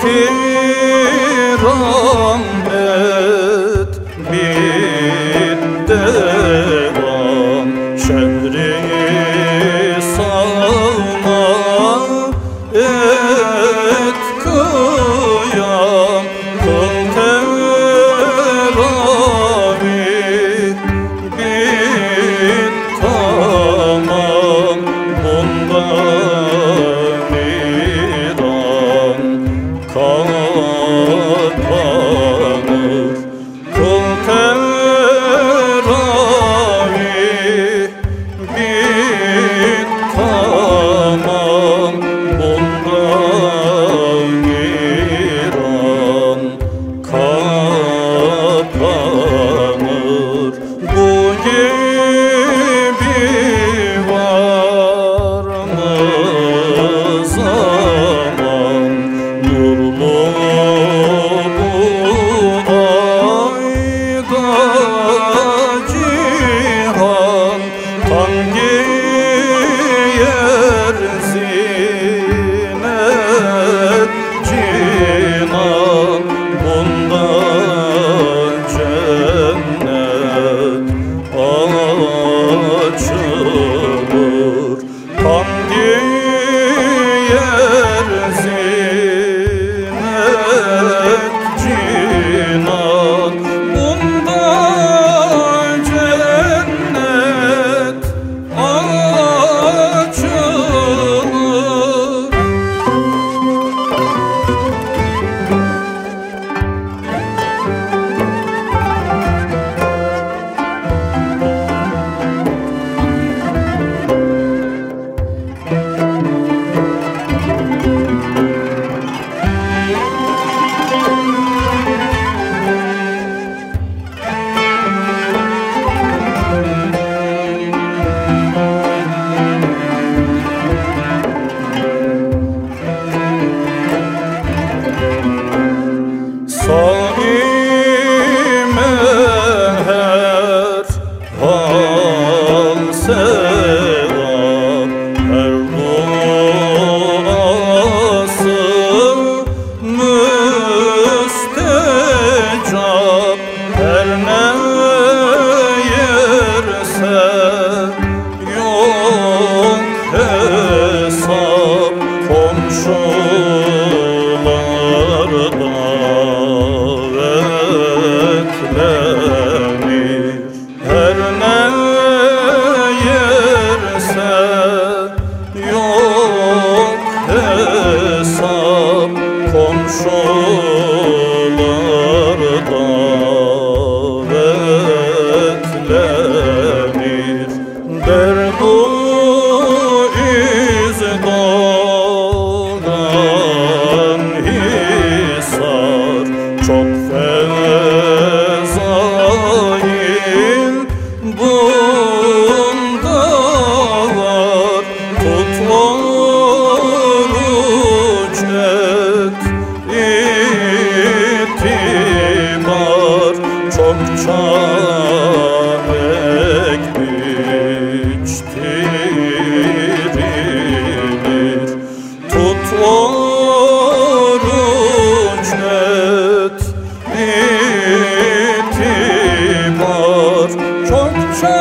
Tiran sevap her duasın yerse yok hesap komşularda vetler çokça ekmiştirilir Tut oruç net çokça